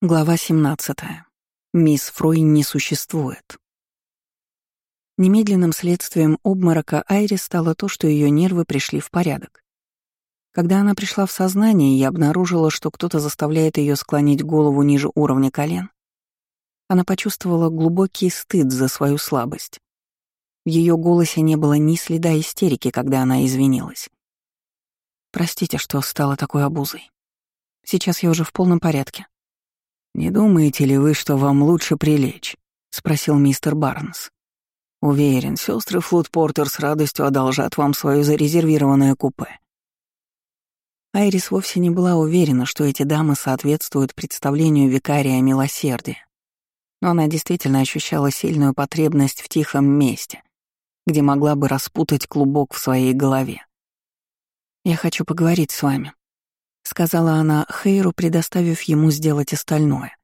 Глава 17. Мисс Фрой не существует. Немедленным следствием обморока Айрис стало то, что ее нервы пришли в порядок. Когда она пришла в сознание и обнаружила, что кто-то заставляет ее склонить голову ниже уровня колен, она почувствовала глубокий стыд за свою слабость. В ее голосе не было ни следа истерики, когда она извинилась. «Простите, что стала такой обузой. Сейчас я уже в полном порядке», «Не думаете ли вы, что вам лучше прилечь?» — спросил мистер Барнс. «Уверен, сестры Флутпортер с радостью одолжат вам свое зарезервированное купе». Айрис вовсе не была уверена, что эти дамы соответствуют представлению викария милосердия. Но она действительно ощущала сильную потребность в тихом месте, где могла бы распутать клубок в своей голове. «Я хочу поговорить с вами», сказала она Хейру, предоставив ему сделать остальное.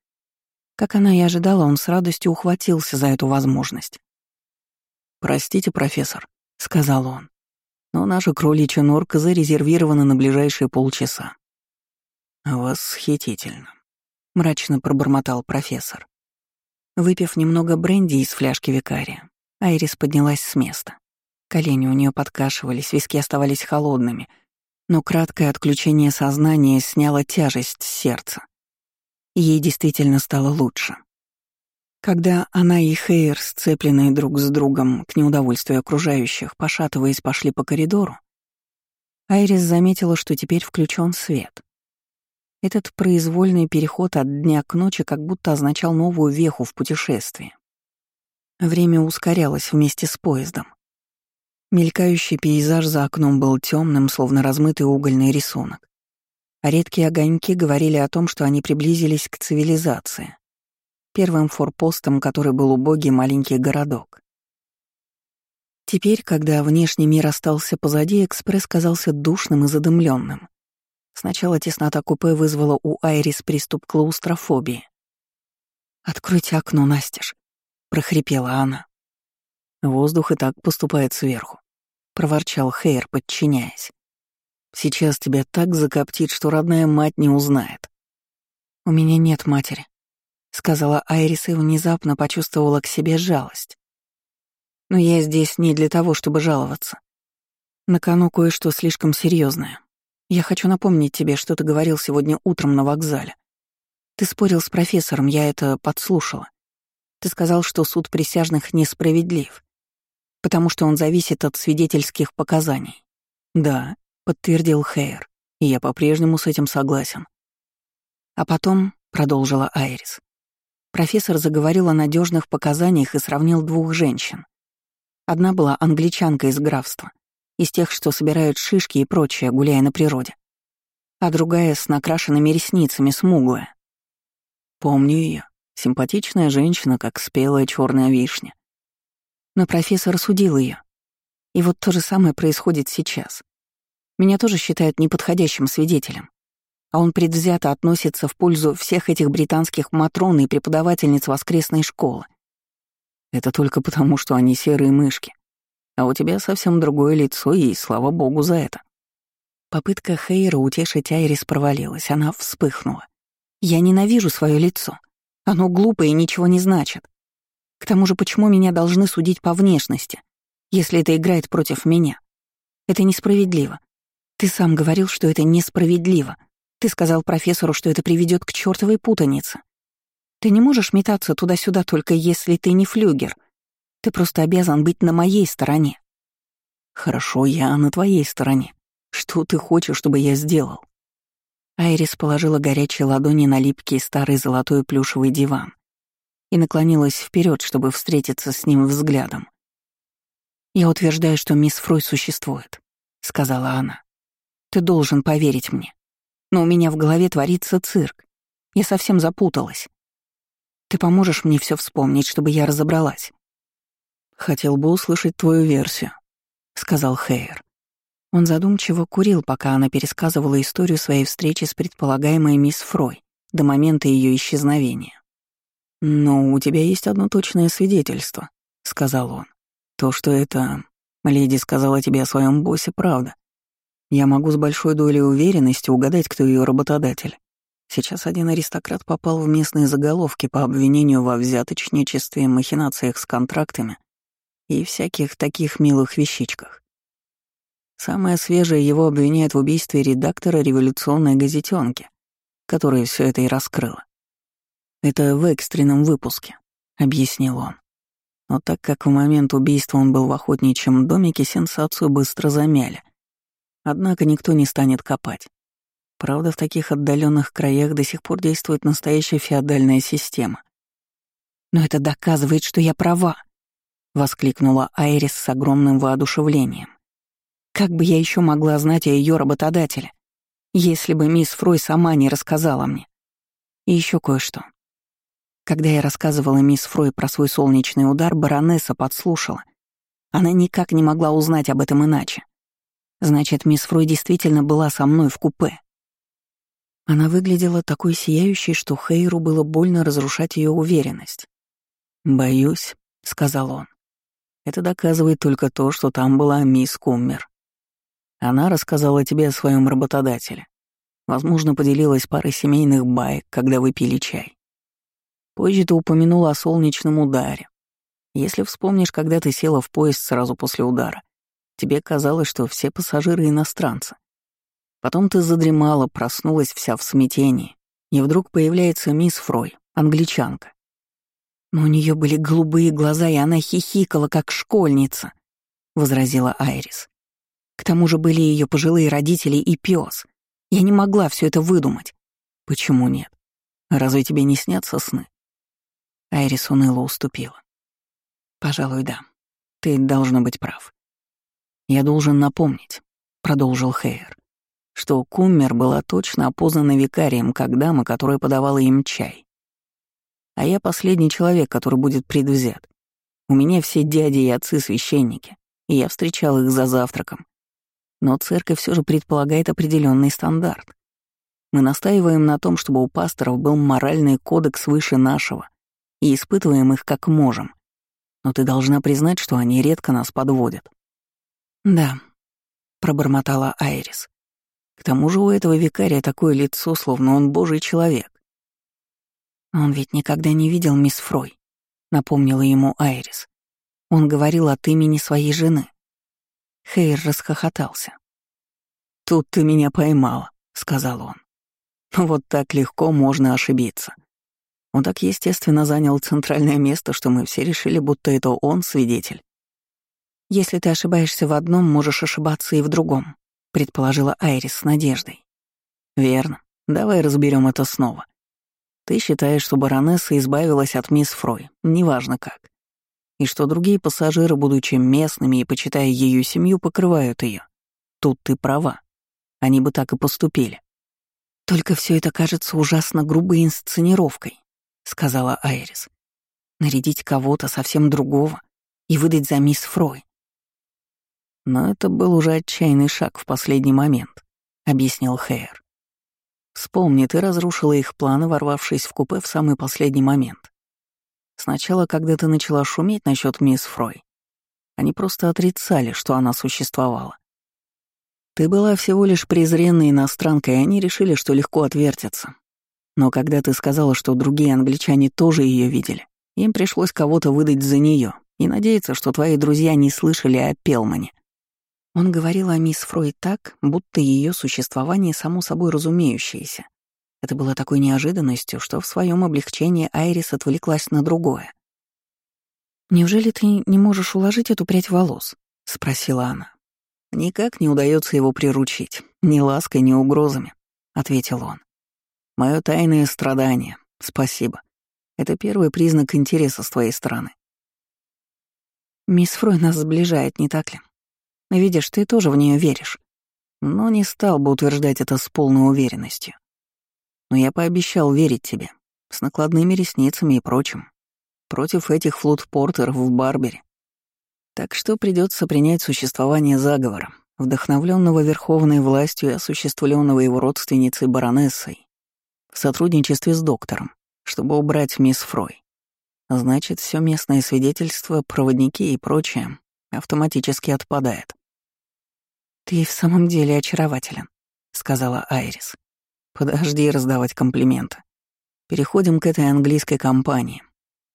Как она и ожидала, он с радостью ухватился за эту возможность. «Простите, профессор», — сказал он, «но наша кроличья норка зарезервирована на ближайшие полчаса». «Восхитительно», — мрачно пробормотал профессор. Выпив немного бренди из фляжки викария, Айрис поднялась с места. Колени у нее подкашивались, виски оставались холодными — но краткое отключение сознания сняло тяжесть с сердца. Ей действительно стало лучше. Когда она и Хейр, сцепленные друг с другом к неудовольствию окружающих, пошатываясь, пошли по коридору, Айрис заметила, что теперь включен свет. Этот произвольный переход от дня к ночи как будто означал новую веху в путешествии. Время ускорялось вместе с поездом. Мелькающий пейзаж за окном был темным, словно размытый угольный рисунок. А редкие огоньки говорили о том, что они приблизились к цивилизации. Первым форпостом, который был убогий маленький городок. Теперь, когда внешний мир остался позади, экспресс казался душным и задымленным. Сначала теснота купе вызвала у Айрис приступ клаустрофобии. «Откройте окно, Настеж», — прохрипела она. Воздух и так поступает сверху. — проворчал Хейр, подчиняясь. «Сейчас тебя так закоптит, что родная мать не узнает». «У меня нет матери», — сказала Айрис и внезапно почувствовала к себе жалость. «Но я здесь не для того, чтобы жаловаться. На кону кое-что слишком серьезное. Я хочу напомнить тебе, что ты говорил сегодня утром на вокзале. Ты спорил с профессором, я это подслушала. Ты сказал, что суд присяжных несправедлив потому что он зависит от свидетельских показаний. Да, подтвердил Хейр, и я по-прежнему с этим согласен. А потом, продолжила Айрис, профессор заговорил о надежных показаниях и сравнил двух женщин. Одна была англичанка из графства, из тех, что собирают шишки и прочее, гуляя на природе. А другая с накрашенными ресницами, смуглая. Помню ее. Симпатичная женщина, как спелая черная вишня но профессор судил ее. И вот то же самое происходит сейчас. Меня тоже считают неподходящим свидетелем. А он предвзято относится в пользу всех этих британских матрон и преподавательниц воскресной школы. Это только потому, что они серые мышки. А у тебя совсем другое лицо, и слава богу за это. Попытка Хейра утешить Айрис провалилась, она вспыхнула. «Я ненавижу свое лицо. Оно глупое и ничего не значит. К тому же, почему меня должны судить по внешности, если это играет против меня? Это несправедливо. Ты сам говорил, что это несправедливо. Ты сказал профессору, что это приведет к чертовой путанице. Ты не можешь метаться туда-сюда только если ты не флюгер. Ты просто обязан быть на моей стороне. Хорошо, я на твоей стороне. Что ты хочешь, чтобы я сделал? Айрис положила горячие ладони на липкий старый золотой плюшевый диван и наклонилась вперед, чтобы встретиться с ним взглядом. «Я утверждаю, что мисс Фрой существует», — сказала она. «Ты должен поверить мне. Но у меня в голове творится цирк. Я совсем запуталась. Ты поможешь мне все вспомнить, чтобы я разобралась?» «Хотел бы услышать твою версию», — сказал Хейер. Он задумчиво курил, пока она пересказывала историю своей встречи с предполагаемой мисс Фрой до момента ее исчезновения. «Но у тебя есть одно точное свидетельство», — сказал он. «То, что это... Леди сказала тебе о своем боссе, правда. Я могу с большой долей уверенности угадать, кто ее работодатель. Сейчас один аристократ попал в местные заголовки по обвинению во взяточничестве, махинациях с контрактами и всяких таких милых вещичках. Самое свежее его обвиняет в убийстве редактора революционной газетенки, которая все это и раскрыла. «Это в экстренном выпуске», — объяснил он. Но так как в момент убийства он был в охотничьем домике, сенсацию быстро замяли. Однако никто не станет копать. Правда, в таких отдаленных краях до сих пор действует настоящая феодальная система. «Но это доказывает, что я права!» — воскликнула Айрис с огромным воодушевлением. «Как бы я еще могла знать о ее работодателе, если бы мисс Фрой сама не рассказала мне? И еще кое-что. Когда я рассказывала мисс Фрой про свой солнечный удар, баронесса подслушала. Она никак не могла узнать об этом иначе. Значит, мисс Фрой действительно была со мной в купе. Она выглядела такой сияющей, что Хейру было больно разрушать ее уверенность. «Боюсь», — сказал он. «Это доказывает только то, что там была мисс Куммер. Она рассказала тебе о своем работодателе. Возможно, поделилась парой семейных баек, когда вы пили чай. Позже ты упомянула о солнечном ударе. Если вспомнишь, когда ты села в поезд сразу после удара, тебе казалось, что все пассажиры иностранцы. Потом ты задремала, проснулась вся в смятении, и вдруг появляется мисс Фрой, англичанка. Но у нее были голубые глаза, и она хихикала, как школьница, — возразила Айрис. К тому же были ее пожилые родители и пес. Я не могла все это выдумать. Почему нет? Разве тебе не снятся сны? Айрис уныло уступила. «Пожалуй, да. Ты должна быть прав. Я должен напомнить», — продолжил Хейер, что Куммер была точно опознана викарием как дама, которая подавала им чай. А я последний человек, который будет предвзят. У меня все дяди и отцы священники, и я встречал их за завтраком. Но церковь все же предполагает определенный стандарт. Мы настаиваем на том, чтобы у пасторов был моральный кодекс выше нашего, и испытываем их как можем. Но ты должна признать, что они редко нас подводят». «Да», — пробормотала Айрис. «К тому же у этого викария такое лицо, словно он божий человек». «Он ведь никогда не видел мисс Фрой», — напомнила ему Айрис. Он говорил от имени своей жены. Хейр расхохотался. «Тут ты меня поймала», — сказал он. «Вот так легко можно ошибиться. Он так естественно занял центральное место, что мы все решили, будто это он свидетель. «Если ты ошибаешься в одном, можешь ошибаться и в другом», — предположила Айрис с надеждой. «Верно. Давай разберем это снова. Ты считаешь, что баронесса избавилась от мисс Фрой, неважно как. И что другие пассажиры, будучи местными и почитая ее семью, покрывают ее. Тут ты права. Они бы так и поступили. Только все это кажется ужасно грубой инсценировкой. — сказала Айрис. «Нарядить кого-то совсем другого и выдать за мисс Фрой». «Но это был уже отчаянный шаг в последний момент», — объяснил Хейер. «Вспомни, ты разрушила их планы, ворвавшись в купе в самый последний момент. Сначала, когда ты начала шуметь насчет мисс Фрой, они просто отрицали, что она существовала. Ты была всего лишь презренной иностранкой, и они решили, что легко отвертятся, но когда ты сказала, что другие англичане тоже ее видели, им пришлось кого-то выдать за нее и надеяться, что твои друзья не слышали о Пелмане. Он говорил о мисс Фрой так, будто ее существование само собой разумеющееся. Это было такой неожиданностью, что в своем облегчении Айрис отвлеклась на другое. «Неужели ты не можешь уложить эту прядь волос?» — спросила она. «Никак не удается его приручить, ни лаской, ни угрозами», — ответил он. Мое тайное страдание. Спасибо. Это первый признак интереса с твоей стороны. Мисс Фрой нас сближает, не так ли? Видишь, ты тоже в нее веришь. Но не стал бы утверждать это с полной уверенностью. Но я пообещал верить тебе, с накладными ресницами и прочим, против этих флутпортеров в Барбере. Так что придется принять существование заговора, вдохновленного верховной властью и осуществленного его родственницей баронессой, в сотрудничестве с доктором, чтобы убрать мисс Фрой. Значит, все местное свидетельство, проводники и прочее автоматически отпадает. «Ты в самом деле очарователен», — сказала Айрис. Подожди раздавать комплименты. Переходим к этой английской компании.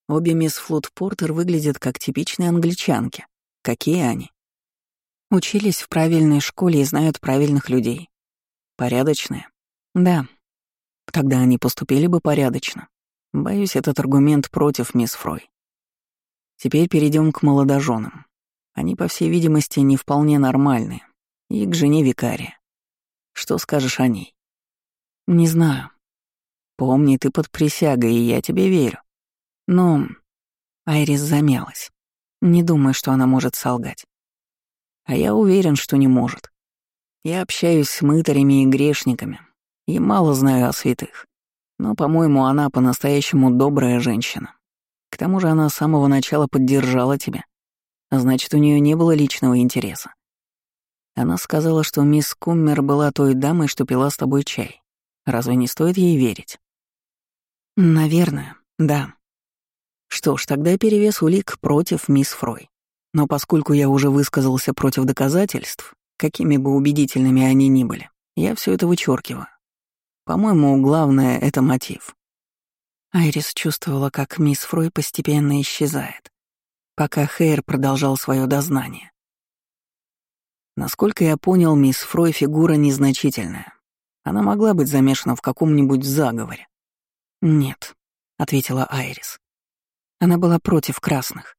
Обе мисс Флут Портер выглядят как типичные англичанки. Какие они? Учились в правильной школе и знают правильных людей. Порядочные? Да. Тогда они поступили бы порядочно. Боюсь, этот аргумент против мисс Фрой. Теперь перейдем к молодоженам. Они, по всей видимости, не вполне нормальные. И к жене викария. Что скажешь о ней? Не знаю. Помни, ты под присягой, и я тебе верю. Но... Айрис замялась. Не думаю, что она может солгать. А я уверен, что не может. Я общаюсь с мытарями и грешниками, и мало знаю о святых. Но, по-моему, она по-настоящему добрая женщина. К тому же она с самого начала поддержала тебя. А значит, у нее не было личного интереса. Она сказала, что мисс Куммер была той дамой, что пила с тобой чай. Разве не стоит ей верить? Наверное, да. Что ж, тогда перевес улик против мисс Фрой. Но поскольку я уже высказался против доказательств, какими бы убедительными они ни были, я все это вычеркиваю. По-моему, главное — это мотив. Айрис чувствовала, как мисс Фрой постепенно исчезает, пока Хейр продолжал свое дознание. Насколько я понял, мисс Фрой фигура незначительная. Она могла быть замешана в каком-нибудь заговоре. «Нет», — ответила Айрис. Она была против красных.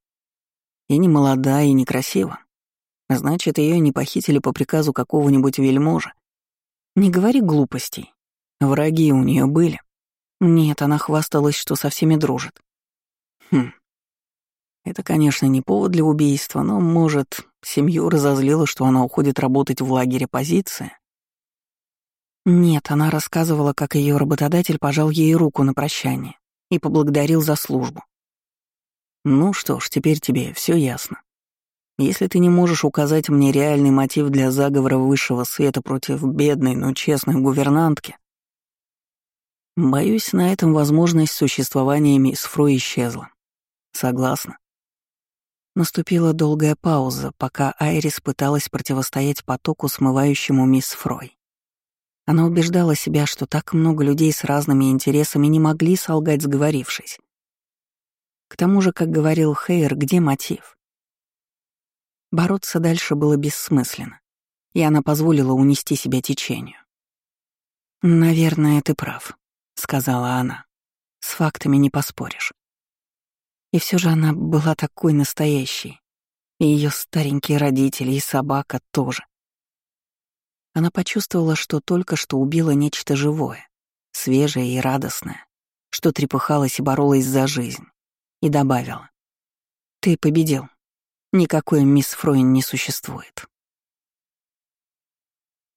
И не молода, и не красива. Значит, ее не похитили по приказу какого-нибудь вельможа. Не говори глупостей. Враги у нее были. Нет, она хвасталась, что со всеми дружит. Хм. Это, конечно, не повод для убийства, но, может, семью разозлило, что она уходит работать в лагере позиции? Нет, она рассказывала, как ее работодатель пожал ей руку на прощание и поблагодарил за службу. Ну что ж, теперь тебе все ясно. Если ты не можешь указать мне реальный мотив для заговора высшего света против бедной, но честной гувернантки, боюсь, на этом возможность существования мисс Фру исчезла. Согласна. Наступила долгая пауза, пока Айрис пыталась противостоять потоку, смывающему мисс Фрой. Она убеждала себя, что так много людей с разными интересами не могли солгать, сговорившись. К тому же, как говорил Хейер, где мотив? Бороться дальше было бессмысленно, и она позволила унести себя течению. «Наверное, ты прав», — сказала она. «С фактами не поспоришь». И все же она была такой настоящей. И ее старенькие родители, и собака тоже. Она почувствовала, что только что убила нечто живое, свежее и радостное, что трепыхалось и боролось за жизнь и добавила. «Ты победил. Никакой мисс Фройн не существует».